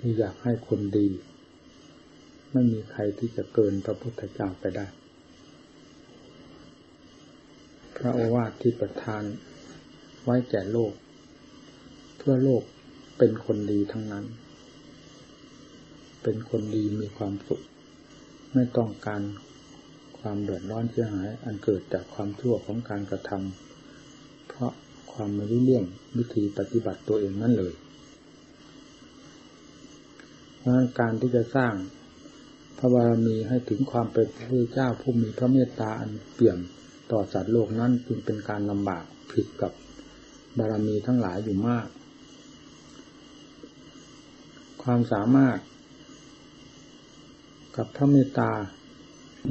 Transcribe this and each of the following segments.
ที่อยากให้คนดี ไม่มีใครที่จะเกินพระพุทธเจ้าไปได้ พระโอวาทที่ประทานไว้แก่โลก เพื่อโลกเป็นคนดีทั้งนั้น เป็นคนดีมีความสุข ไม่ต้องการความเดือดร้อนเสียหาย อันเกิดจากความชั่วของการกระทำเพราะความไม่รู้เรื่องวิธีปฏิบัติตัวเองนั่นเลย เพราะการที่จะสร้างพระบารมีให้ถึงความเป็นพระเจ้าผู้มีพระเมตตาอันเปี่ยมต่อสัตว์โลกนั้นจึงเป็นการลำบากผิดกับบารมีทั้งหลายอยู่มาก ความสามารถ กับพระเมตตา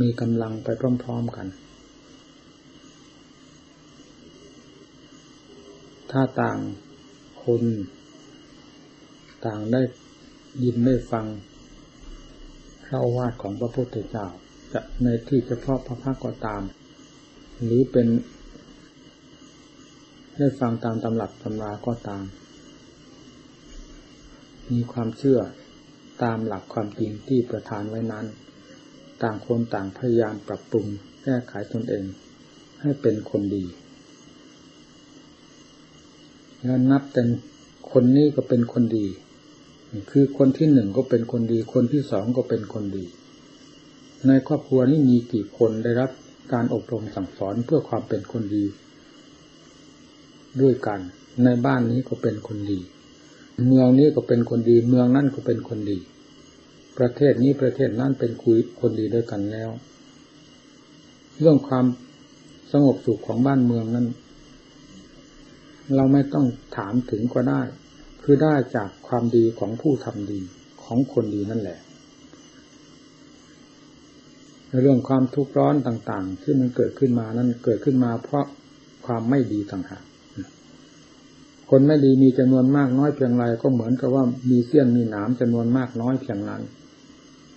มีกำลังไปพร้อมๆกัน ถ้าต่างคน ต่างได้ ยินได้ฟังพระวาทของพระพุทธเจ้า จะในที่เฉพาะพระพักก็ตาม หรือเป็น ได้ฟังตามตำหลักตำราก็ตาม มีความเชื่อตามหลักความจริงที่ประทานไว้นั้น ต่างคนต่างพยายามปรับปรุงแก้ไขตนเอง ให้เป็นคนดีแล้วนับแต่คนนี้ก็เป็นคนดี คือคนที่หนึ่งก็เป็นคนดี คนที่สองก็เป็นคนดี ในครอบครัวนี้มีกี่คนได้รับการอบรมสั่งสอนเพื่อความเป็นคนดี ด้วยกัน ในบ้านนี้ก็เป็นคนดี เมืองนี้ก็เป็นคนดี เมืองนั่นก็เป็นคนดี ประเทศนี้ประเทศนั่นเป็นคุยคนดีด้วยกันแล้ว เรื่องความสงบสุขของบ้านเมืองนั้น เราไม่ต้องถามถึงก็ได้ คือได้จากความดีของผู้ทำดีของคนดีนั่นแหละในเรื่องความทุกข์ร้อนต่าง ๆ ที่มันเกิดขึ้นมานั้นเกิดขึ้นมา เพราะความไม่ดีต่างหากคนไม่ดีมีจำนวนมากน้อยเพียงไรก็เหมือนกับว่ามีเสี้ยนมีหนามจำนวนมากน้อยเพียงนั้น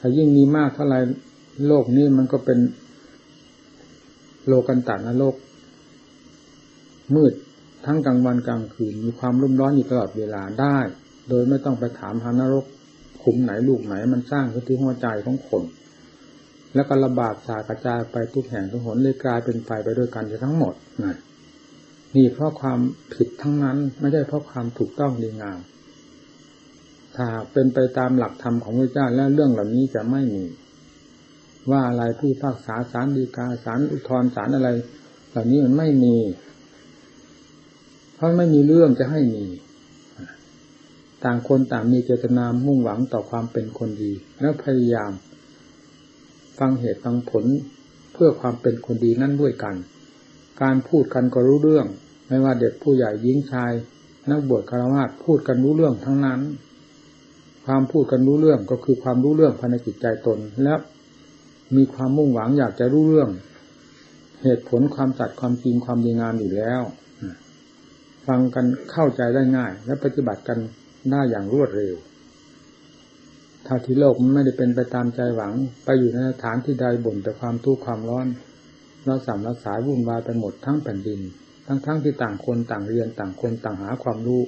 ถ้ายิ่งมีมากเท่าไรโลกนี้มันก็เป็นโลกันตันโลก มืด ทั้งกลางวันกลางคืน มีความรุ่มร้อนอยู่ตลอดเวลาได้ โดยไม่ต้องไปถามหานรกขุมไหนลูกไหนมันสร้างขึ้นที่หัวใจของคน แล้วก็ระบาดสากระจายไปทุกแห่งทุกหนเลยกลายเป็นไฟไปด้วยกันทั้งหมดนั่นนี่เพราะความผิดทั้งนั้นไม่ใช่เพราะความถูกต้องดีงามถ้าเป็นไปตามหลักธรรมของพระเจ้าแล้วเรื่องเหล่านี้จะไม่มี ว่าอะไรผู้ภาคษาสารดีกาสารอุทธรสารอะไร เหล่านี้มันไม่มี ราะไม่มีเรื่องจะให้มี ต่างคนต่างมีเจตนามุ่งหวังต่อความเป็นคนดี แล้วพยายาม ฟังเหตุฟังผลเพื่อความเป็นคนดีนั่นด้วยกัน การพูดกันก็รู้เรื่อง ไม่ว่าเด็กผู้ใหญ่หญิงชาย นักบวชคารวะพูดกันรู้เรื่องทั้งนั้น ความพูดกันรู้เรื่องก็คือความรู้เรื่องภายในจิตใจตน และมีความมุ่งหวังอยากจะรู้เรื่อง เหตุผลความจัดความจริงความดีงามอยู่แล้ว ฟังกันเข้าใจได้ง่าย และปฏิบัติกันได้อย่างรวดเร็วถ้าที่โลกมันไม่ได้เป็นไปตามใจหวัง ไปอยู่ในสถานที่ใดบ่นแต่ความทุกข์ความร้อนเราสามรักษาวุ่นวายไปหมดทั้งแผ่นดิน ทั้งๆทที่ต่างคนต่างเรียนต่างคนต่างหาความรู้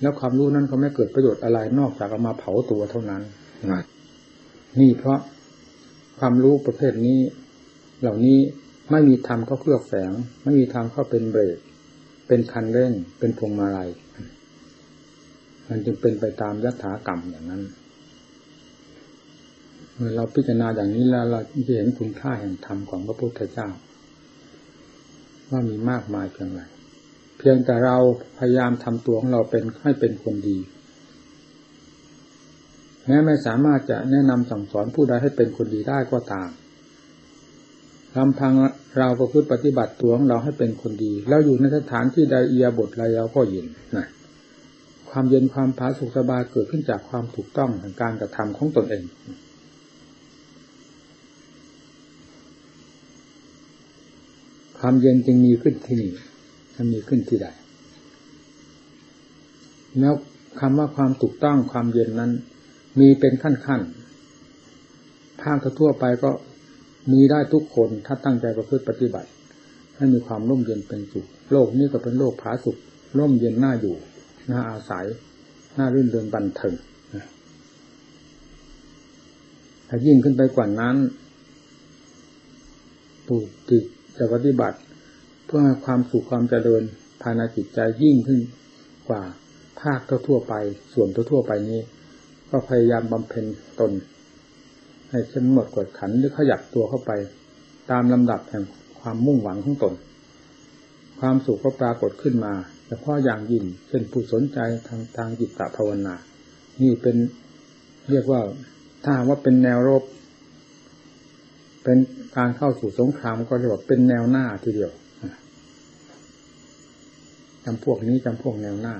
แล้วความรู้นั้นก็ไม่เกิดประโยชน์อะไรนอกจากเอามาเผาตัวเท่านั้นนี่เพราะความรู้ประเภทนี้ เหล่านี้ไม่มีธรรมเข้าเคลือบแฝง ไม่มีธรรมเข้าเป็นเบรก เป็นคันเร่งเป็นพวงมาลัยมันจึงเป็นไปตามยถากรรมอย่างนั้น เมื่อเราพิจารณาอย่างนี้แล้วเราจะเห็นคุณค่าแห่งธรรมของพระพุทธเจ้า ว่ามีมากมายเพียงไรเพียงแต่เราพยายามทำตัวของเราเป็นให้เป็นคนดีแม้ไม่สามารถจะแนะนำสั่งสอนผู้ใดให้เป็นคนดีได้ก็ตาม ลำพังเราประพฤติปฏิบัติตัวของเราให้เป็นคนดี แล้วอยู่ในสถานที่ใดเอียบทไรเราก็เย็นนะความเย็นความผาสุขสบายเกิดขึ้นจากความถูกต้องของการกระทำของตนเอง ความเย็นจึงมีขึ้นที่นี่จะมีขึ้นที่ใด แล้วคำว่าความถูกต้องความเย็นนั้น มีเป็นขั้นขั้นภาคทั่วไปก็ มีได้ทุกคนถ้าตั้งใจประพฤติปฏิบัติ ให้มีความร่มเย็นเป็นสุขโลกนี้ก็เป็นโลกผาสุขร่มเย็นน่าอยู่น่าอาศัยน่ารื่นเริงบันเทิงถ้ายิ่งขึ้นไปกว่านั้นผู้ที่จะปฏิบัติ เพื่อให้ความสุขความเจริญภายในจิตใจยิ่งขึ้นกว่าภาคทั่วไป ส่วนทั่วไปนี้ ก็พยายามบำเพ็ญตน ให้เข้มงวดกดขันหรือขยับตัวเข้าไป ตามลำดับแห่งความมุ่งหวังของตน ความสุขก็ปรากฏขึ้นมาเฉพาะอย่างยิ่งเช่นผู้สนใจทางทางจิตภาวนา นี่เป็นเรียกว่าถ้าว่าเป็นแนวรบ เป็นการเข้าสู่สงครามก็เรียกว่าเป็นแนวหน้าทีเดียวจำพวกนี้จำพวกแนวหน้า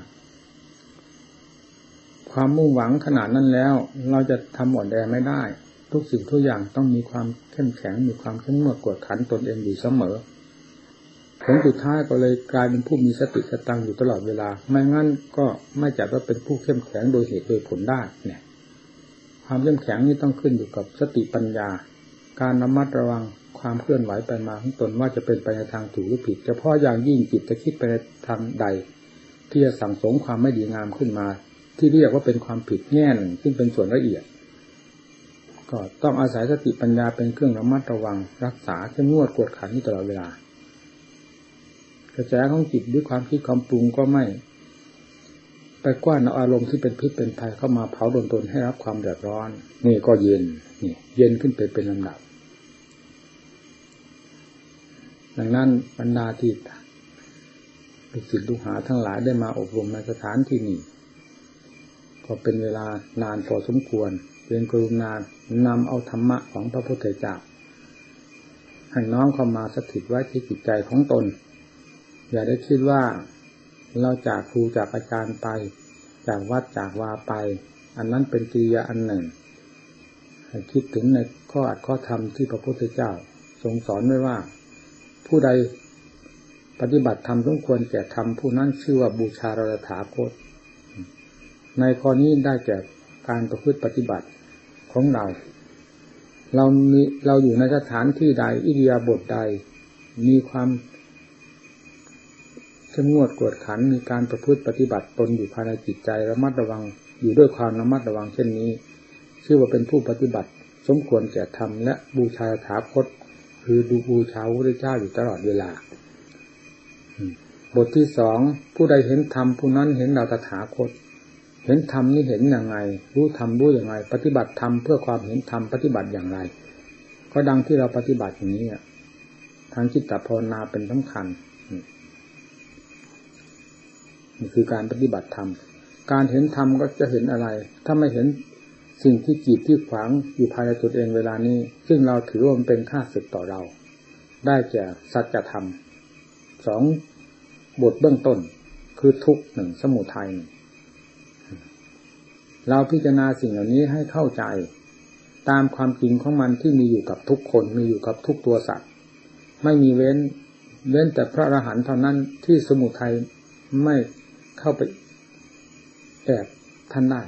ความมุ่งหวังขนาดนั้นแล้ว เราจะทำอ่อนแอไม่ได้ ทุกสิ่งทุกอย่างต้องมีความเข้มแข็งมีความเข้มงวดกวดขันตนเองอยู่เสมอผลสุดท้ายก็เลยกลายเป็นผู้มีสติสตังอยู่ตลอดเวลา ไม่งั้นก็ไม่จัดว่าเป็นผู้เข้มแข็งโดยเหตุโดยผลได้เนี่ย ความเข้มแข็งนี้ต้องขึ้นอยู่กับสติปัญญา การระมัดระวังความเคลื่อนไหวไปมาของตนว่าจะเป็นไปในทางถูกหรือผิดเฉพาะอย่างยิ่งจิตจะคิดไปในทางใด ที่จะสั่งสมความไม่ดีงามขึ้นมา ที่เรียกว่าเป็นความผิดแง่นซึ่งเป็นส่วนละเอียด ก็ต้องอาศัยสติปัญญาเป็นเครื่องระมัดระวัง รักษาเข้มงวดกวดขันตลอดเวลา กระแสของจิตด้วยความคิดความปรุงก็ไม่ ไปกว้านเอาอารมณ์ที่เป็นพิษเป็นภัยเข้ามาเผาโดนตนให้รับความเดือดร้อน นี่ก็เย็นนี่เย็นขึ้นไปเป็นลำดับ ดังนั้นบรรดาที่ลูกศิษย์ลูกหาทั้งหลายได้มาอบรมในสถานที่นี้ก็เป็นเวลานานพอสมควร เป็นกรุณานำเอาธรรมะของพระพุทธเจ้าให้น้อมเข้ามาสถิตไว้ที่จิตใจของตน อย่าได้คิดว่าเราจากครูจากอาจารย์ไป จากวัดจากวาไป อันนั้นเป็นกิริยาอันหนึ่งให้คิดถึงในข้ออัดข้อธรรมที่พระพุทธเจ้า ทรงสอนไว้ว่า ผู้ใดปฏิบัติธรรมสมควรแก่ธรรมผู้นั้นชื่อว่าบูชาเราถาคตในข้อนี้ได้แก่การประพฤติปฏิบัติ ของเรา เรามีเราอยู่ในสถานที่ใด อิริยาบถใด มีความเข้มงวดกวดขันมีการประพฤติปฏิบัติตนอยู่ภายในจิตใจระมัดระวังอยู่ด้วยความระมัดระวังเช่นนี้ ชื่อว่าเป็นผู้ปฏิบัติ สมควรแก่ธรรมและบูชาถาคต คือดูบูชาพระเจ้าอยู่ตลอดเวลา บทที่สองผู้ใดเห็นธรรมผู้นั้นเห็นเราตถาคต เห็นธรรมนี่เห็นย่างไง รู้ธรรมรู้อย่างไรปฏิบัติธรรมเพื่อความเห็นธรรมปฏิบัติอย่างไร ก็ดังที่เราปฏิบัติอย่างนี้ทางจิตตภาวนาเป็นสำคัญนี่คือการปฏิบัติธรรม การเห็นธรรมก็จะเห็นอะไร ถ้าไม่เห็นสิ่งที่จีบที่ขวางอยู่ภายในตัวเองเวลานี้ ซึ่งเราถือว่ามันเป็นค่าศึกต่อเรา ได้แก่สัจธรรมสองบทเบื้องต้น คือทุกหนึ่งสมุทัย เราพิจารณาสิ่งเหล่านี้ให้เข้าใจ ตามความจริงของมันที่มีอยู่กับทุกคนมีอยู่กับทุกตัวสัตว์ ไม่มีเว้นเว้นแต่พระอรหันต์เท่านั้นที่สมุทัยไม่เข้าไปแอบท่านได้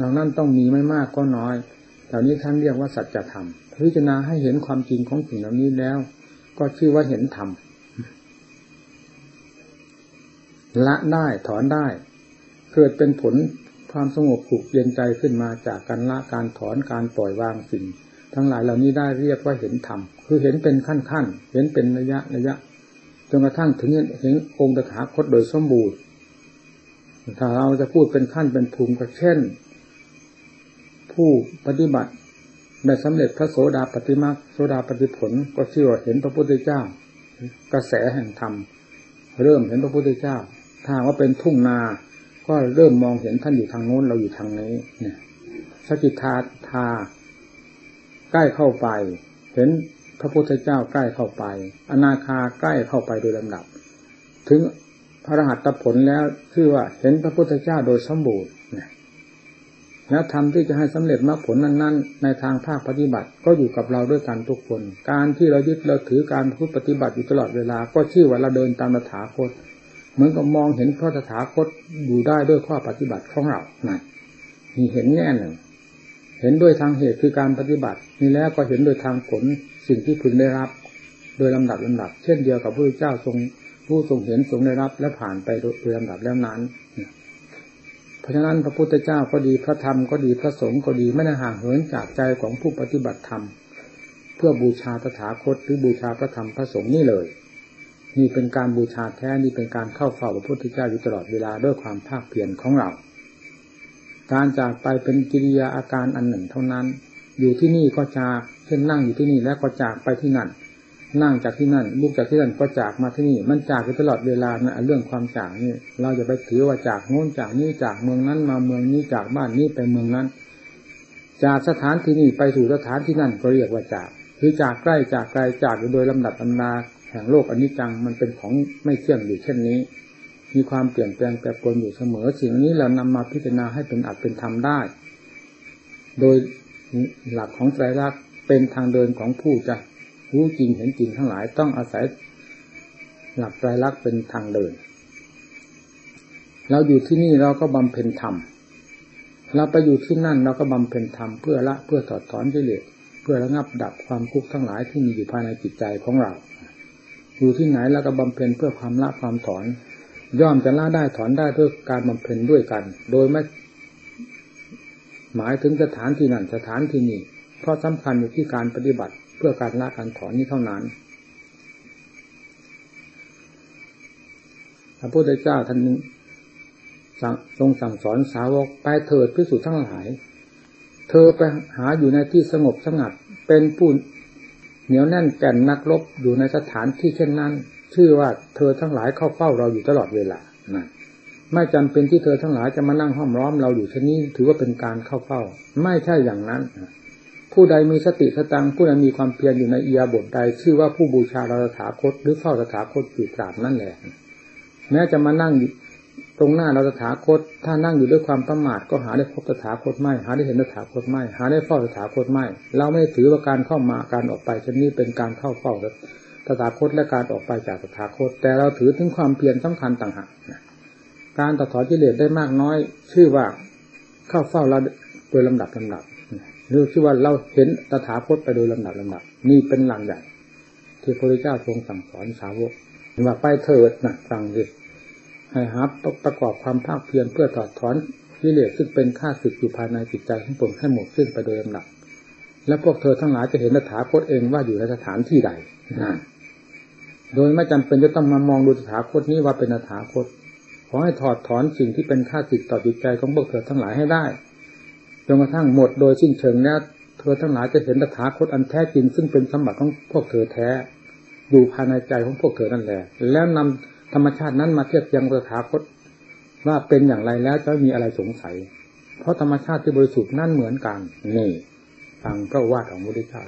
ดังนั้นต้องมีไม่มากก็น้อยเหล่านี้ท่านเรียกว่าสัจธรรมพิจารณาให้เห็นความจริงของสิ่งเหล่านี้แล้ว ก็ชื่อว่าเห็นธรรมละได้ถอนได้ เกิดเป็นผล ความสงบผูกเย็นใจขึ้นมาจากการละการถอนการปล่อยวางสิ่ง ทั้งหลายเหล่านี้ได้เรียกว่าเห็นธรรมคือเห็นเป็นขั้นขั้นเห็นเป็นระยะระยะจนกระทั่งถึงเห็นองค์ตถาคตโดยสมบูรณ์ถ้าเราจะพูดเป็นขั้นเป็นภูมิก็เช่น ผู้ปฏิบัติได้สำเร็จพระโสดาปฏิมาโสดาปฏิผลก็ชื่อว่าเห็นพระพุทธเจ้า กระแสแห่งธรรม เริ่มเห็นพระพุทธเจ้า ถ้าว่าเป็นทุ่งนา ก็เริ่มมองเห็นท่านอยู่ทางโน้นเราอยู่ทางนี้เนี่ยสกิทาทาใกล้เข้าไป เห็นพระพุทธเจ้าใกล้เข้าไป อนาคาใกล้เข้าไปโดยลำดับ ถึงพระรหัสตผลแล้วคือว่าเห็นพระพุทธเจ้าโดยสมบูรณ์แล้วทำที่จะให้สำเร็จมรรคผลนั้น ๆ ในทางภาคปฏิบัติก็อยู่กับเราด้วยกันทุกคน การที่เรายึดเราถือการพูดปฏิบัติอยู่ตลอดเวลา ก็ชื่อว่าเราเดินตามตถาคต เหมือนกับมองเห็นพระตถาคตอยู่ได้ด้วยข้อปฏิบัติของเรานั่นมีเห็นแน่หนึ่ง เห็นด้วยทางเหตุคือการปฏิบัติ นี่แล้วก็เห็นโดยทางผลสิ่งที่พึงได้รับ โดยลำดับลำดับ เช่นเดียวกับพระเจ้าทรงผู้ทรงเห็นทรงได้รับและผ่านไปโดยลำดับแล้วนั้น เพราะฉะนั้นพระพุทธเจ้าก็ดีพระธรรมก็ดีพระสงฆ์ก็ดีไม่ได้ห่างเหินจากใจของผู้ปฏิบัติธรรม เพื่อบูชาตถาคตหรือบูชาพระธรรมพระสงฆ์นี่เลย นี่เป็นการบูชาแท้นี่เป็นการเข้าเฝ้าพระพุทธเจ้าอยู่ตลอดเวลาด้วยความภาคเพียรของเรา การจากไปเป็นกิริยาอาการอันหนึ่งเท่านั้น อยู่ที่นี่ก็จากเช่นนั่งอยู่ที่นี่แล้วก็จากไปที่นั่น นั่งจากที่นั่นลุกจากที่นั่นก็จากมาที่นี่ มันจากไปตลอดเวลานะเรื่องความจากนี่ เราจะไปถือว่าจากโน้นจากนี้จากเมืองนั้น มาเมืองนี้จากบ้านนี้ไปเมืองนั้น จากสถานที่นี้ไปสู่สถานที่นั่นก็เรียกว่าจากคือจากใกล้จากไกลจากโดยลำดับตำนา แห่งโลกอนิจจังมันเป็นของไม่เที่ยงอยู่เช่นนี้ มีความเปลี่ยนแปลงแปรปรวนอยู่เสมอ สิ่งนี้เรานำมาพิจารณาให้เป็นอัตเป็นธรรมได้ โดยหลักของไตรลักษณ์เป็นทางเดินของผู้จะรู้จริงเห็นจริงทั้งหลายต้องอาศัยหลักไตรลักษณ์เป็นทางเดิน เราอยู่ที่นี่เราก็บำเพ็ญธรรมเราไปอยู่ที่นั่นเราก็บำเพ็ญธรรมเพื่อละเพื่อถอดถอนกิเลสเพื่อระงับดับความทุกข์ทั้งหลายที่มีอยู่ภายในจิตใจของเรา อยู่ที่ไหนเราก็บำเพ็ญเพื่อความละความถอน ย่อมจะละได้ถอนได้ด้วยการบำเพ็ญด้วยกัน โดยไม่หมายถึงสถานที่นั่นสถานที่นี้เพราะสำคัญอยู่ที่การปฏิบัติเพื่อการละการถอนนี้เท่านั้นพระพุทธเจ้าท่านทรงสั่งสอนสาวกไปเถิดพิสูจน์ทั้งหลาย เธอไปหาอยู่ในที่สงบสงัด เป็นผู้ เหนียวแน่นแก่นนักรบอยู่ในสถานที่เช่นนั้น ชื่อว่าเธอทั้งหลายเข้าเฝ้าเราอยู่ตลอดเวลานะไม่จำเป็นที่เธอทั้งหลายจะมานั่งห้อมร้อมเราอยู่เช่นนี้ถือว่าเป็นการเข้าเฝ้า ไม่ใช่อย่างนั้นผู้ใดมีสติสตังผู้ใดมีความเพียรอยู่ในเอียบทใดชื่อว่าผู้บูชาเราสถาคตหรือเฝ้าสถาคตอยู่ตราบนั่นแหละแม้จะมานั่ง ตรงหน้าเราสถาคต ถ้านั่งอยู่ด้วยความประมาทก็หาได้พบสถาคตไม่หาได้เห็นสถาคตไม่หาได้เฝ้าสถาคตไม่เราไม่ถือว่าการเข้ามาการออกไปชนนี้เป็นการเข้าเฝ้าสถาคตและการออกไปจากสถาคต แต่เราถือถึงความเพียรสำคัญต่างหากการตัดถอนกิเลสได้มากน้อย ชื่อว่าเข้าเฝ้าเราโดยลำดับลำดับหรือที่ว่าเราเห็นตถาคตไปโดยลำดับลำดับนี่เป็นหลังใหญ่ที่พระพุทธเจ้าทรงสั่งสอนสาวกว่าไปเถิดนะฟังดิ ให้หาประกอบความภาคเพียรเพื่อถอดถอนกิเลสซึ่งเป็นข้าศึกอยู่ภายในจิตใจของตนให้หมดสิ้นไปโดยลำดับและพวกเธอทั้งหลายจะเห็นตถาคตเองว่าอยู่ในสถานที่ใดโดยไม่จำเป็นจะต้องมามองดูตถาคตนี้ว่าเป็นตถาคต ขอให้ถอดถอนสิ่งที่เป็นข้าศึกต่อจิตใจของพวกเธอทั้งหลายให้ได้จนกระทั่งหมดโดยสิ้นเชิงแล้วเธอทั้งหลายจะเห็นตถาคตอันแท้จริงซึ่งเป็นสมบัติของพวกเธอแท้ อยู่ภายในใจของพวกเธอนั่นแหละ แล้วนำ ธรรมชาตินั้นมาเทียบเทียงตถาคตว่าเป็นอย่างไรแล้วจะมีอะไรสงสัย เพราะธรรมชาติที่บริสุทธิ์นั่นเหมือนกัน นี่ฟังพระว่าของพระพุทธเจ้า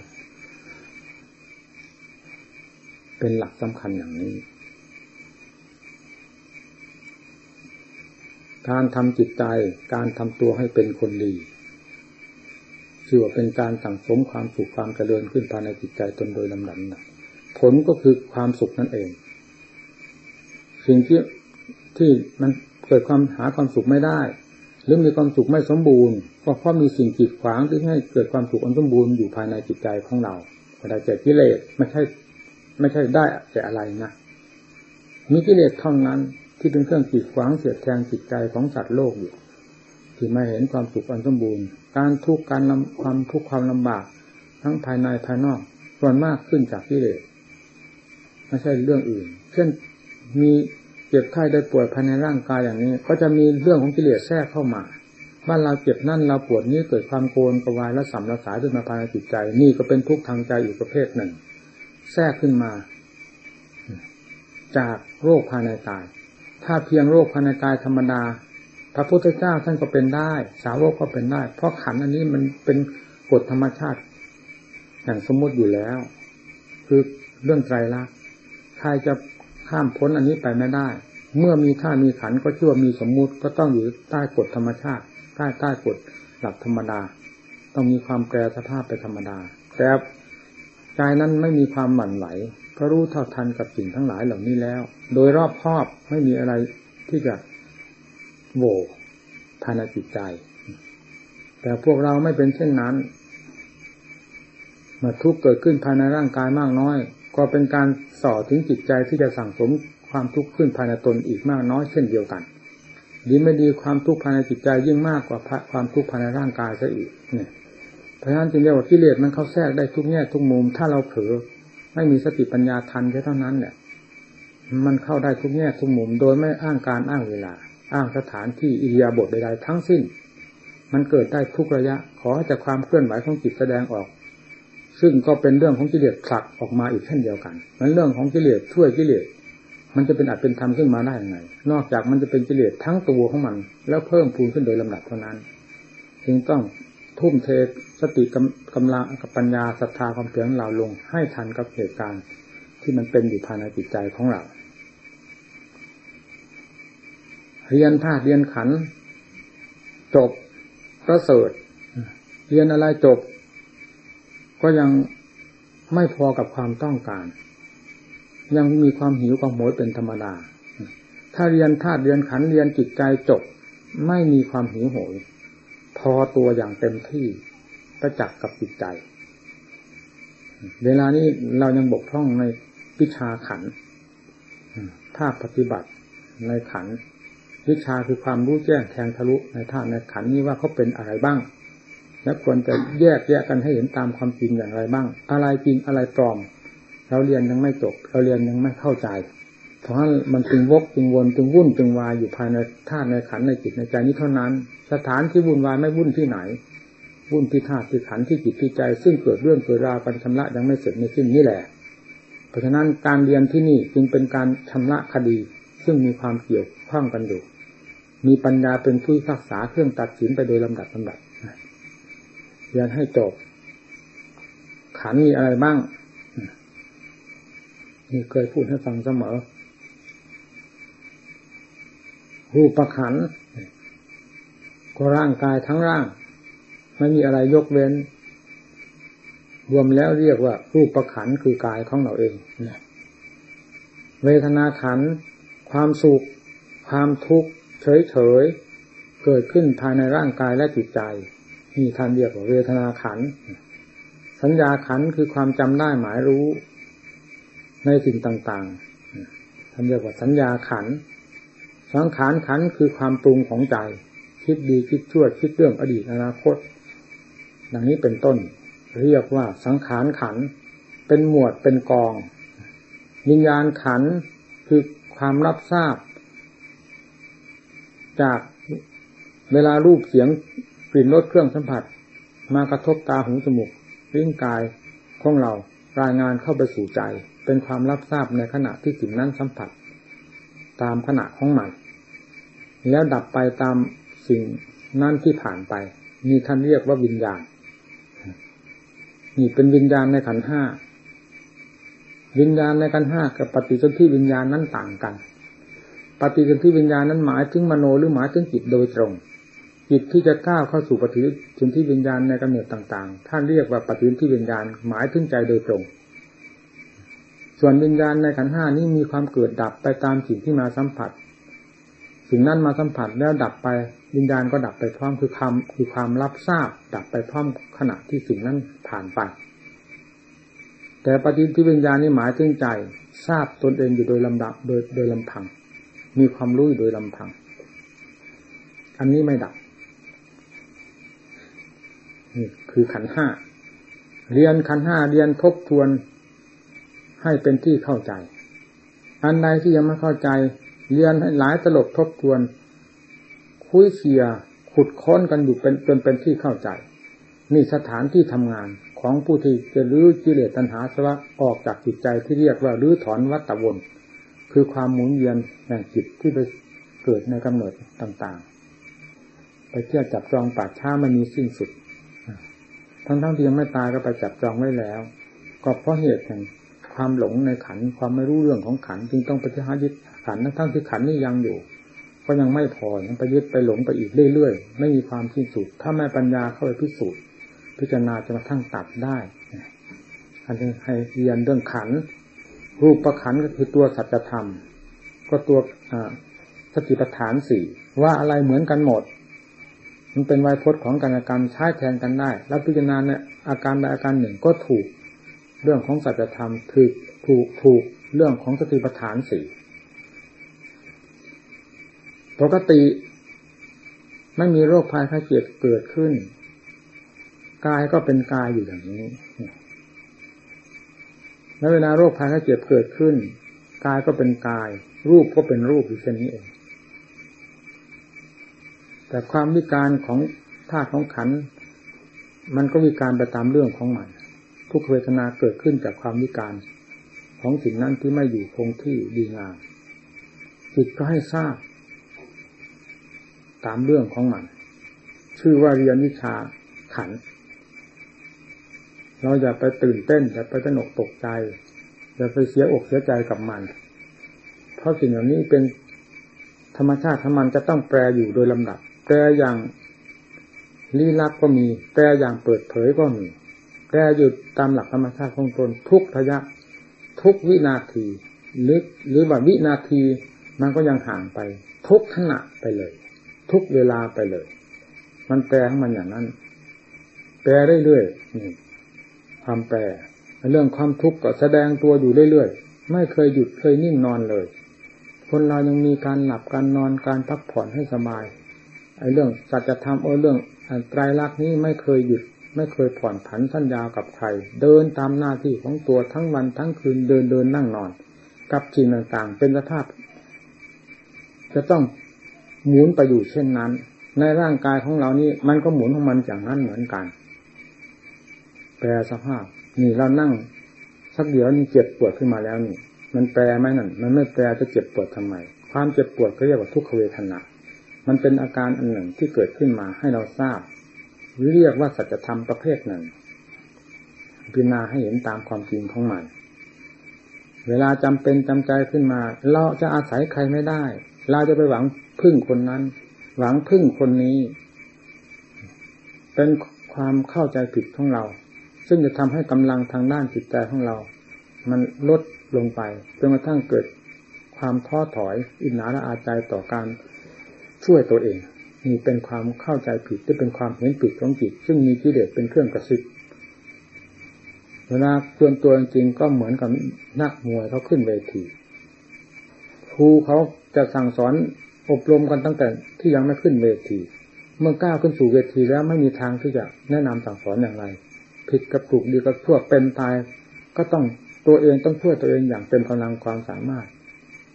เป็นหลักสำคัญอย่างนี้ การทำจิตใจ การทำตัวให้เป็นคนดีชื่อว่าเป็นการสั่งสมความสุขความเจริญขึ้นภายในจิตใจตนโดยลำดับผลก็คือความสุขนั่นเอง สิ่งที่ที่มันเกิดความหาความสุขไม่ได้ หรือมีความสุขไม่สมบูรณ์ก็เพราะมีสิ่งกีดขวางที่ให้เกิดความสุขอันสมบูรณ์อยู่ภายในจิตใจของเราได้แก่กิเลสไม่ใช่ ไม่ใช่ได้แต่อะไรนะมีกิเลสเท่านั้นที่เป็นเครื่องกีดขวางเสียดแทงจิตใจของสัตว์โลกอยู่ที่ไม่เห็นความสุขอันสมบูรณ์ การทุกข์การความทุกข์ความลำบาก ทั้งภายในภายนอกส่วนมากขึ้นจากกิเลสไม่ใช่เรื่องอื่น เช่น มีเจ็บไข้ได้ป่วยภายในร่างกายอย่างนี้ ก็จะมีเรื่องของกิเลสแทรกเข้ามาว่าเราเจ็บนั่นเราปวดนี้เกิดความโกรกวายและสัมระสายขึ้นมาภายในจิตใจ นี่ก็เป็นทุกข์ทางใจอีกประเภทหนึ่ง แทรกขึ้นมา จากโรคภายในกาย ถ้าเพียงโรคภายในกายธรรมดา พระพุทธเจ้าท่านก็เป็นได้ สาวกก็เป็นได้ เพราะขันอันนี้มันเป็นกฎธรรมชาติ อย่างสมมติอยู่แล้ว คือเรื่องไตรลักษณ์ใครจะ ข้ามพ้นอันนี้ไปไม่ได้ เมื่อมีท่ามีขันก็ชื่อว่ามีสมมุติก็ต้องอยู่ใต้กฎธรรมชาติ ใต้ใต้กฎหลักธรรมดา ต้องมีความแปรสภาพไปธรรมดา แต่ใจนั้นไม่มีความหมั่นไหวเพราะรู้เท่าทันกับสิ่งทั้งหลายเหล่านี้แล้ว โดยรอบครอบไม่มีอะไรที่จะโวภายในจิตใจ แต่พวกเราไม่เป็นเช่นนั้นเมื่อทุกข์เกิดขึ้นภายในร่างกายมากน้อย ก็เป็นการส่อถึงจิตใจที่จะสั่งสมความทุกข์ขึ้นภายในตนอีกมากน้อยเช่นเดียวกัน ดีไม่ดีความทุกข์ภายในจิตใจยิ่งมากกว่าความทุกข์ภายในร่างกายซะอีกเนี่ยเพราะฉะนั้นจึงเรียกว่ากิเลสมันเข้าแทรกได้ทุกแง่ทุกมุม ถ้าเราเผลอไม่มีสติปัญญาทันแค่เท่านั้นเนี่ยมันเข้าได้ทุกแง่ทุกมุม โดยไม่อ้างการอ้างเวลา อ้างสถานที่อิริยาบถใดๆทั้งสิ้น มันเกิดได้ทุกระยะ ขอให้แต่ความเคลื่อนไหวของจิตแสดงออก ซึ่งก็เป็นเรื่องของกิเลสผลักออกมาอีกเช่นเดียวกันมันเรื่องของกิเลสช่วยกิเลสมันจะเป็นอัดเป็นธรรมขึ้นมาได้ยังไง นอกจากมันจะเป็นกิเลสทั้งตัวของมัน แล้วเพิ่มพูนขึ้นโดยลำดับเท่านั้น จึงต้องทุ่มเทสติกำกำลังกับปัญญาศรัทธาความเพียรเราลง ให้ทันกับเหตุการณ์ที่มันเป็นอยู่ภายในจิตใจของเราเรียนธาตุเรียนขันจบประเสริฐเรียนอะไรจบ ก็ยังไม่พอกับความต้องการ ยังมีความหิวความโหยเป็นธรรมดา ถ้าเรียนธาตุเรียนขันเรียนจิตใจจบ ไม่มีความหิวโหย พอตัวอย่างเต็มที่ประจักษ์กับจิตใจ เวลานี้เรายังบกพร่องในวิชาขันภาคปฏิบัติในขันวิชาคือความรู้แจ้งแทงทะลุในธาตุในขันนี้ว่าเขาเป็นอะไรบ้าง และควรจะแยกแยกกันให้เห็นตามความจริงอย่างไรบ้าง อะไรจริงอะไรปลอม เราเรียนยังไม่จบเราเรียนยังไม่เข้าใจเพราะฉะนั้นมันจึงวกจึงวนจึงวุ่นจึงวายอยู่ภายในธาตุในขันในจิตในใจนี้เท่านั้น สถานที่วุ่นวายไม่วุ่นที่ไหน วุ่นที่ธาตุที่ขันที่จิตที่ใจ ซึ่งเกิดเรื่องเกิดราวกันชำระยังไม่เสร็จไม่สิ้นนี่แหละ เพราะฉะนั้นการเรียนที่นี่จึงเป็นการชำระคดี ซึ่งมีความเกี่ยวข้องกันอยู่มีปัญญาเป็นผู้รักษาเครื่องตัดสินไปโดยลำดับลำดับ รียนให้จบ ขันมีอะไรบ้าง นี่เคยพูดให้ฟังเสมอ รูปประขัน ก็ร่างกายทั้งร่าง ไม่มีอะไรยกเว้น รวมแล้วเรียกว่า รูปประขันคือกายของเราเองเวทนาขัน ความสุข ความทุกข์เฉยๆ เกิดขึ้นภายในร่างกายและจิตใจ นี่ท่านเรียกว่าเวทนาขัน สัญญาขันคือความจำได้หมายรู้ ในสิ่งต่างๆท่านเรียกว่าสัญญาขัน สังขารขันคือความปรุงของใจ คิดดีคิดชั่วคิดเรื่องอดีตอนาคต ดังนี้เป็นต้น เรียกว่าสังขารขัน เป็นหมวดเป็นกอง วิญญาณขันคือความรับทราบ จากเวลารูปเสียง กลิ่นรสเครื่องสัมผัส มากระทบตาหูจมูกลิ้นกายของเรารายงานเข้าไปสู่ใจ เป็นความรับทราบในขณะที่สิ่งนั้นสัมผัส ตามขณะของมัน แล้วดับไปตามสิ่งนั้นที่ผ่านไปมีท่านเรียกว่าวิญญาณนี่เป็นวิญญาณในขันห้าวิญญาณในขันห้ากับปฏิสนธิวิญญาณนั้นต่างกัน ปฏิสนธิวิญญาณนั้นหมายถึงมโนหรือหมายถึงจิตโดยตรง จิตที่จะก้าวเข้าสู่ปฏิสนธิวิญญาณในกำเนิดต่างๆ ท่านเรียกว่าปฏิสนธิวิญญาณหมายถึงใจโดยตรง ส่วนวิญญาณในขันห้านี้มีความเกิดดับไปตามสิ่งที่มาสัมผัส สิ่งนั้นมาสัมผัสแล้วดับไปวิญญาณก็ดับไปพร้อมคือคำคือความรับทราบ ดับไปพร้อมขณะที่สิ่งนั้นผ่านไป แต่ปฏิทิวิญญาณนี้หมายถึงใจทราบตนเองอยู่โดยลำดับโดยโดยลำพัง มีความรู้อยู่โดยลำพัง อันนี้ไม่ดับ นี่คือขันห้า เรียนขันห้าเรียนทบทวนให้เป็นที่เข้าใจ อันใดที่ยังไม่เข้าใจ เรียนให้หลายตลบทบทวน คุยเคียขุดค้นกันอยู่เป็นจนเป็นที่เข้าใจ นี่สถานที่ทำงานของผู้ที่จะรื้อกิเลสตัณหาสวะออกจากจิตใจที่เรียกว่ารื้อถอนวัตวน คือความหมุนเวียนแห่งจิตที่ไปเกิดในกำเนิดต่างๆ ไปเที่ยวจับจองป่าช้ามันมีสิ้นสุด ทั้งๆที่ยังไม่ตายก็ไปจับจองไว้แล้ว ก็เพราะเหตุแห่งความหลงในขันความไม่รู้เรื่องของขันจึงต้องไปหายึดขันทั้งที่ขันนี่ยังอยู่ ก็ยังไม่พอยังไปยึดไปหลงไปอีกเรื่อยๆไม่มีความที่สุด ถ้าไม่ปัญญาเข้าไปพิสูจน์พิจารณาจะมาทั้งตัดได้อันนี้ให้เรียนเรื่องขัน รูปประขันก็คือตัวสัจธรรม ก็ตัวสติปัฏฐานสี่ว่าอะไรเหมือนกันหมด มันเป็นไวยพจน์ของการอาการใช้แทนกันได้ แล้วพิจารณาในอาการใดอาการหนึ่งก็ถูก เรื่องของสัจธรรมถูกถูกถูกเรื่องของสติปัฏฐานสี่ปกติไม่มีโรคภัยไข้เจ็บเกิดขึ้น กายก็เป็นกายอยู่อย่างนี้ แล้วเวลาโรคภัยไข้เจ็บเกิดขึ้น กายก็เป็นกาย รูปก็เป็นรูปอยู่เช่นนี้เอง แต่ความวิการของธาตุของขัน มันก็วิการไปตามเรื่องของมัน ทุกเวทนาเกิดขึ้นจากความวิการของสิ่งนั้นที่ไม่อยู่คงที่ดีงามจิตก็ให้ทราบ ตามเรื่องของมัน ชื่อว่าเรียนวิชาขัน เราอย่าไปตื่นเต้นอย่าไปตนกตกใจอย่าไปเสียอกเสียใจกับมัน เพราะสิ่งเหล่านี้เป็นธรรมชาติธรรมันจะต้องแปรอยู่โดยลำดับ แปรอย่างลี้ลับก็มีแปรอย่างเปิดเผยก็มีแปรอยู่ตามหลักธรรมชาติของตนทุกทยะทุกวินาที หรือหรือว่าวินาทีมันก็ยังห่างไป ทุกขณะไปเลย ทุกเวลาไปเลย มันแปลของมันอย่างนั้น แปลเรื่อยๆนี่ความแปลเรื่องความทุกข์ก็แสดงตัวอยู่เรื่อยๆไม่เคยหยุดเคยนิ่งนอนเลย คนเรายังมีการหลับการนอนการพักผ่อนให้สบาย ไอ้เรื่องสัจธรรมเออเรื่องไตรลักษณ์นี้ไม่เคยหยุด ไม่เคยผ่อนผันสัญญากับใคร เดินตามหน้าที่ของตัวทั้งวันทั้งคืนเดินเดินนั่งนอน กับสิ่งต่างๆ เป็นสภาพ จะต้องหมุนไปอยู่เช่นนั้น ในร่างกายของเรานี่มันก็หมุนของมันอย่างนั้นเหมือนกันแปลสภาพ นี่เรานั่ง สักเดี๋ยวนี่เจ็บปวดขึ้นมาแล้วนี่ มันแปลไหมนั่นมันไม่แปลจะเจ็บปวดทำไม ความเจ็บปวดก็เรียกว่าทุกขเวทนา มันเป็นอาการอันหนึ่งที่เกิดขึ้นมาให้เราทราบ เรียกว่าสัจธรรมประเภทหนึ่ง พิจารณาให้เห็นตามความจริงของมัน เวลาจำเป็นจำใจขึ้นมา เราจะอาศัยใครไม่ได้ เราจะไปหวังพึ่งคนนั้น หวังพึ่งคนนี้ เป็นความเข้าใจผิดของเรา ซึ่งจะทำให้กำลังทางด้านจิตใจของเรา มันลดลงไปจนกระทั่งเกิดความท้อถอยอินหนาละอาใจต่อการ ช่วยตัวเองนี่เป็นความเข้าใจผิดที่เป็นความเห็นผิดของจิตซึ่งมีกิเลสเป็นเครื่องกระซิบเวลาเตือนตัวจริงก็เหมือนกับนักมวยเขาขึ้นเวทีครูเขาจะสั่งสอนอบรมกันตั้งแต่ที่ยังไม่ขึ้นเวที เมื่อก้าวขึ้นสู่เวทีแล้วไม่มีทางที่จะแนะนำสั่งสอนอย่างไร ผิดกับถูกดีกับทั่วเป็นตาย ก็ต้องตัวเองต้องช่วยตัวเองอย่างเต็มกำลังความสามารถ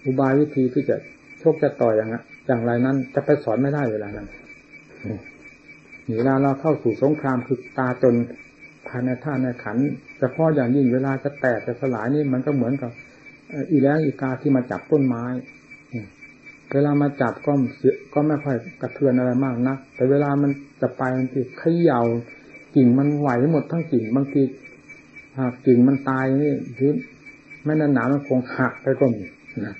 อุบายวิธีที่จะโชคจะต่อยอย่างนี้ อย่างไรนั้น จะไปสอนไม่ได้เวลานั้นเวลาเราเข้าสู่สงครามคือตาจนภายในท่าในขันเฉพาะอย่างยิ่งเวลาจะแตกจะสลายนี่มันก็เหมือนกับอีแล้งอีกาที่มาจับต้นไม้เวลามาจับก็ก็ไม่ค่อยกระเทือนอะไรมากนะแต่เวลามันจะไปบางทีขย่ากิ่งมันไหวหมดทั้งกิ่งบางทีหากกิ่งมันตายนี่คือไม่นานหนามันคงหักไปก็มีนะ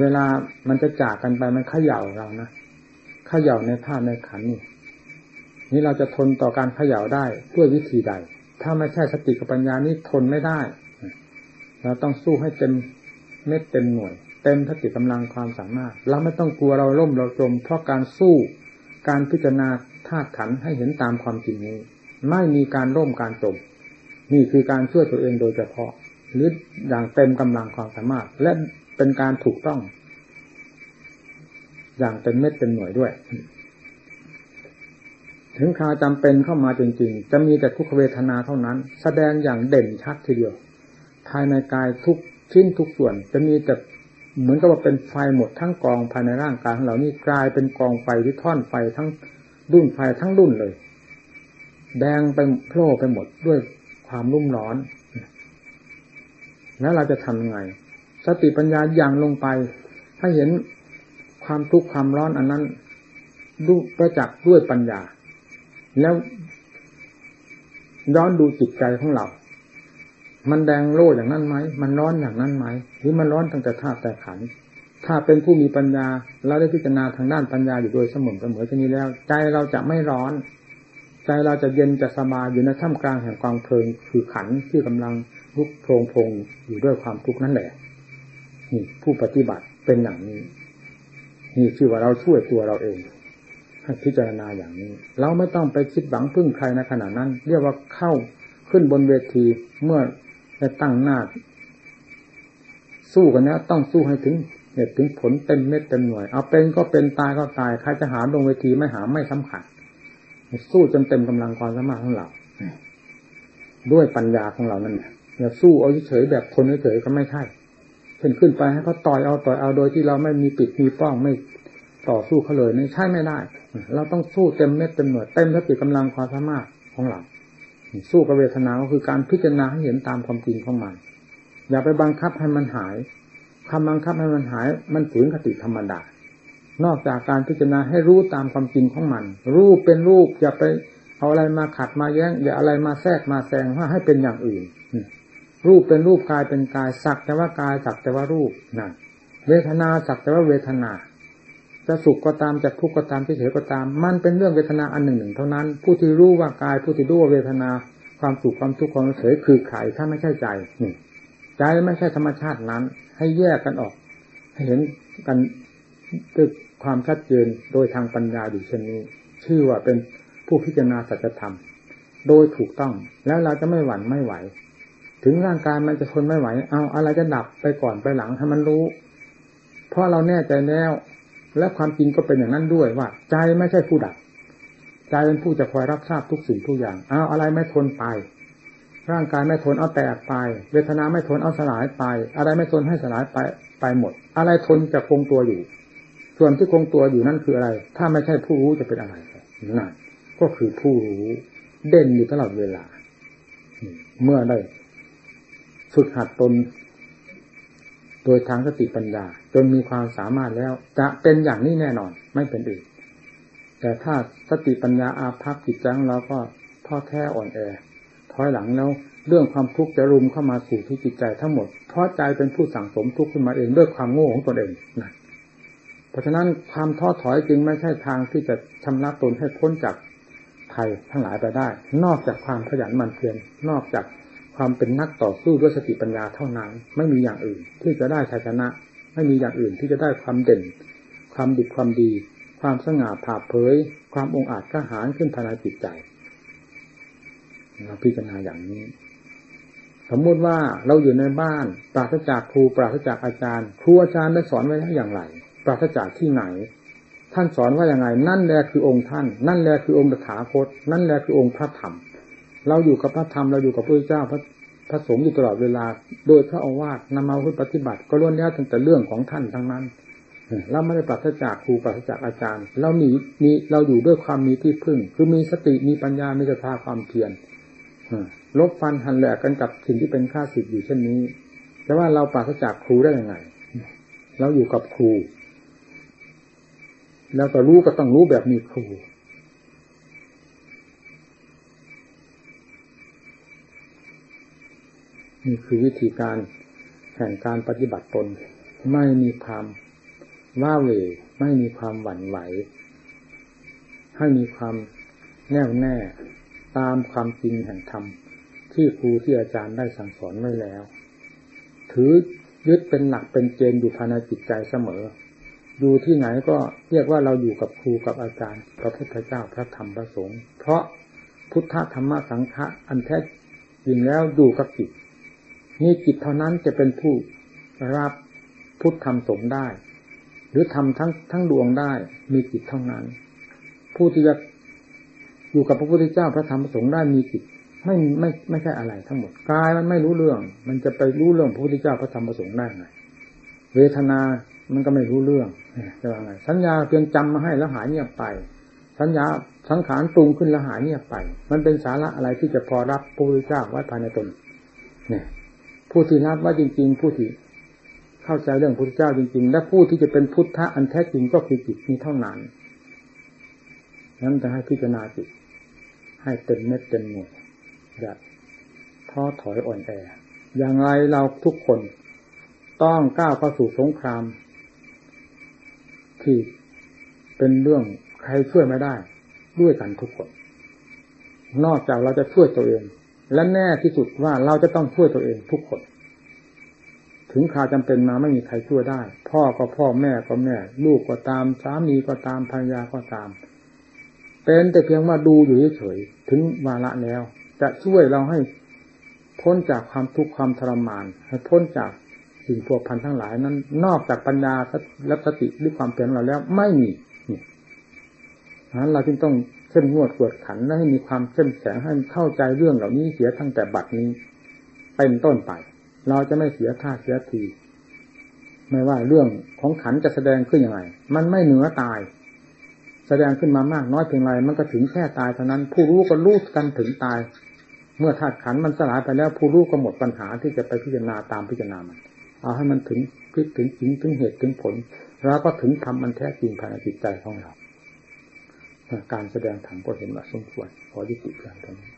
เวลามันจะจากกันไปมันเขย่าเรานะเขย่าในธาตุในขันนี่นี่เราจะทนต่อการเขย่าได้ด้วยวิธีใด ถ้าไม่ใช่สติกับปัญญานี่ทนไม่ได้ เราต้องสู้ให้เต็มเม็ดเต็มหน่วย เต็มสติกำลังความสามารถ เราไม่ต้องกลัวเราล่มเราจม เพราะการสู้การพิจารณาธาตุขันให้เห็นตามความจริงนี้ ไม่มีการร่มการจม นี่คือการช่วยตัวเองโดยเฉพาะ หรืออย่างเต็มกำลังความสามารถ และ เป็นการถูกต้อง อย่างเป็นเม็ดเป็นหน่วยด้วย ถึงคราวจำเป็นเข้ามาจริงๆ จะมีแต่ทุกขเวทนาเท่านั้น แสดงอย่างเด่นชัดทีเดียว ภายในกายทุกชิ้นทุกส่วน จะมีแต่เหมือนกับว่าเป็นไฟหมดทั้งกองภายในร่างกายของเรานี่กลายเป็นกองไฟที่ท่อนไฟทั้งรุ่นไฟทั้งรุ่นเลย แดงไปโผล่ไปหมดด้วยความรุ่มร้อน แล้วเราจะทำยังไง สติปัญญาอย่างลงไปให้เห็นความทุกข์ความร้อนอันนั้นดูประจักษ์ด้วยปัญญา แล้วย้อนดูจิตใจของเรา มันแดงโล่อย่างนั้นไหม มันร้อนอย่างนั้นไหม หรือมันร้อนตั้งแต่ธาตุแต่ขัน ถ้าเป็นผู้มีปัญญา เราได้พิจารณาทางด้านปัญญาอยู่โดยสมอเสมอเช่นนี้แล้ว ใจเราจะไม่ร้อน ใจเราจะเย็นจะสบายอยู่ในท่ามกลางแห่งกองเพลิงคือขันที่กำลังลุกโพลงโพงอยู่ด้วยความทุกข์นั่นแหละ นี่ผู้ปฏิบัติเป็นอย่างนี้ นี่ชื่อว่าเราช่วยตัวเราเองให้พิจารณาอย่างนี้ เราไม่ต้องไปคิดหวังพึ่งใครในขณะนั้น เรียกว่าเข้าขึ้นบนเวทีเมื่อได้ตั้งหน้า สู้กันนี้ต้องสู้ให้ถึงเหตุถึงผลเต็มเม็ดเต็มหน่วย เอาเป็นก็เป็นตายก็ตายใครจะหาลงเวทีไม่หาไม่สำคัญสู้จนเต็มกำลังความสามารถของเราด้วยปัญญาของเรานั่นอย่าสู้เอาเฉยแบบคนเฉยก็ไม่ใช่ เช่นขึ้นไปให้เขาต่อยเอาต่อยเอาโดยที่เราไม่มีปิดมีป้องไม่ต่อสู้เขาเลยนี่ใช่ไม่ได้ เราต้องสู้เต็มเม็ดเต็มหน่วยเต็มสติกำลังความสามารถของเราสู้กับเวทนาก็คือการพิจารณาให้เห็นตามความจริงของมัน อย่าไปบังคับให้มันหายคำบังคับให้มันหาย มันฝืนคติธรรมดา นอกจากการพิจารณาให้รู้ตามความจริงของมัน รูปเป็นรูปอย่าไปเอาอะไรมาขัดมาแย้งอย่าอะไรมาแทรกมาแซงว่าให้เป็นอย่างอื่น รูปเป็นรูปกายเป็นกายสักแต่ว่ากายสักแต่ว่ารูปนั่นเวทนาสักแต่ว่าเวทนาจะสุขก็ตามจะทุกข์ก็ตามเฉยๆก็ตาม มันเป็นเรื่องเวทนาอันหนึ่งหนึ่งเท่านั้น ผู้ที่รู้ว่ากายผู้ที่รู้ว่าเวทนาความสุขความทุกข์ความเฉยคือใครถ้าไม่ใช่ใจนี่ใจไม่ใช่ธรรมชาตินั้น ให้แยกกันออก ให้เห็นกันด้วยความชัดเจนโดยทางปัญญาอยู่เช่นนี้ ชื่อว่าเป็นผู้พิจารณาสัจธรรม โดยถูกต้องแล้วเราจะไม่หวั่นไม่ไหว ถึงร่างกายมันจะทนไม่ไหว เอาอะไรจะดับไปก่อนไปหลังให้มันรู้ เพราะเราแน่ใจแล้ว และความจริงก็เป็นอย่างนั้นด้วยว่า ใจไม่ใช่ผู้ดับ ใจเป็นผู้จะคอยรับทราบทุกสิ่งทุกอย่าง เอาอะไรไม่ทนไป ร่างกายไม่ทนเอาแตกไป เวทนาไม่ทนเอาสลายไป อะไรไม่ทนให้สลายไปไปหมด อะไรทนจะคงตัวอยู่ ส่วนที่คงตัวอยู่นั่นคืออะไร ถ้าไม่ใช่ผู้รู้จะเป็นอะไรนั่นก็คือผู้รู้เด่นอยู่ตลอดเวลา เมื่อได้ ฝึกหัดตน โดยทางสติปัญญา จนมีความสามารถแล้ว จะเป็นอย่างนี้แน่นอน ไม่เป็นอื่น แต่ถ้าสติปัญญาอาภัพจิตจังเราก็ท้อแท้อ่อนแอถอยหลังแล้วเรื่องความทุกข์จะรุมเข้ามาสู่ที่จิตใจทั้งหมด เพราะใจเป็นผู้สั่งสมทุกข์ขึ้นมาเองด้วยความโง่ของตนเองนะเพราะฉะนั้นความท้อถอยจึงไม่ใช่ทางที่จะชำระตนให้พ้นจากภัยทั้งหลายไปได้ นอกจากความขยันหมั่นเพียรนอกจาก ความเป็นนักต่อสู้ด้วยสติปัญญาเท่านั้น ไม่มีอย่างอื่น ที่จะได้ชัยชนะ ไม่มีอย่างอื่นที่จะได้ความเด่น ความดีความดี ความสง่าผ่าเผย ความองอาจกล้าหาญขึ้นภายในจิตใจเราพิจารณาอย่างนี้ สมมุติว่าเราอยู่ในบ้าน ปราศจากครูปราศจากอาจารย์ ครูอาจารย์ได้สอนไว้แล้วอย่างไร ปราศจากที่ไหน ท่านสอนว่าอย่างไร นั่นแหละคือองค์ท่าน นั่นแหละคือองค์ตถาคต นั่นแหละคือองค์พระธรรม เราอยู่กับพระธรรมเราอยู่กับพระเจ้าพระพระสงฆ์อยู่ตลอดเวลา โดยพระอาวาสนำมาปฏิบัติ ก็ล้วนแล้วตั้งแต่เรื่องของท่านทั้งนั้นเราไม่ได้ปราศจากครูปราศจากอาจารย์ เรามีมีเราอยู่ด้วยความมีที่พึ่ง คือมีสติมีปัญญามีศรัทธาความเพียรลบฟันหันแหลกกันกับสิ่งที่เป็นข้าศึกอยู่เช่นนี้ แต่ว่าเราปราศจากครูได้ยังไง เราอยู่กับครู แล้วก็รู้ก็ต้องรู้แบบมีครู นี่คือวิธีการแห่งการปฏิบัติตน ไม่มีความว่าเวไม่มีความหวั่นไหว ให้มีความแน่วแน่ตามความจริงแห่งธรรมที่ครูที่อาจารย์ได้สั่งสอนไว้แล้ว ถือยึดเป็นหลักเป็นเกณฑ์อยู่ภายในจิตใจเสมอ อยู่ที่ไหนก็เรียกว่าเราอยู่กับครูกับอาจารย์พระพุทธเจ้าพระธรรมพระสงฆ์เพราะพุทธธรรมสังฆะอันแท้จริงแล้วอยู่กับจิต มีจิตเท่านั้นจะเป็นผู้รับพุทธธรรมสงได้ หรือทำทั้งทั้งดวงได้ มีจิตเท่านั้น ผู้ที่จะอยู่กับพระพุทธเจ้าพระธรรมพระสงฆ์ได้มีจิตไม่ไม่ไม่ใช่อะไรทั้งหมดกายมันไม่รู้เรื่อง มันจะไปรู้เรื่องพระพุทธเจ้าพระธรรมพระสงฆ์ได้ไงเวทนามันก็ไม่รู้เรื่องจะว่าไงสัญญาเพียงจำมาให้แล้วหายเงียบไป สัญญาสังขารปรุงขึ้นแล้วหายเงียบไป มันเป็นสาระอะไรที่จะพอรับพระพุทธเจ้าไว้ภายในตนเนี่ย ผู้ที่รับว่าจริง ๆ ผู้ที่เข้าใจเรื่องพุทธเจ้าจริง ๆ และผู้ที่จะเป็นพุทธะอันแท้จริงก็คือจิตนี้เท่านั้นนั้นจะให้พิจารณาจิตให้เต็มเม็ดเต็มหน่วยอย่าท้อถอยอ่อนแอ อย่างไรเราทุกคนต้องก้าวเข้าสู่สงคราม ที่เป็นเรื่องใครช่วยไม่ได้ ด้วยกันทุกคน นอกจากเราจะช่วยตัวเอง และแน่ที่สุดว่าเราจะต้องช่วยตัวเองทุกคน ถึงข่าวจำเป็นมาไม่มีใครช่วยได้ พ่อก็พ่อแม่ก็แม่ ลูกก็ตามสามีก็ตามภรรยาก็ตาม เป็นแต่เพียงว่าดูอยู่เฉยๆถึงวาระแล้ว จะช่วยเราให้พ้นจากความทุกข์ความทรมาน ให้พ้นจากสิ่งพวกพันทั้งหลายนั้น นอกจากปัญญาและสติด้วยความเพียรเราแล้วไม่มีนั้นเราจึงต้อง เข้มงวดกวดขันและให้มีความเข้มแข็งให้เข้าใจเรื่องเหล่านี้เสียตั้งแต่บัดนี้เป็นต้นไป เราจะไม่เสียท่าเสียที ไม่ว่าเรื่องของขันจะแสดงขึ้นยังไง มันไม่เหนือตาย แสดงขึ้นมามากน้อยเพียงไรมันก็ถึงแค่ตายเท่านั้น ผู้รู้ก็รู้กันถึงตาย เมื่อธาตุขันมันสลายไปแล้ว ผู้รู้ก็หมดปัญหาที่จะไปพิจารณาตามพิจารณามันเอาให้มันถึงพิถึงจริงถึงเหตุถึงผล แล้วก็ถึงทำมันแท้จริงภายในจิตใจของเรา การแสดงธรรมก็เห็นว่าสมควรขอยุติเพียงเท่านี้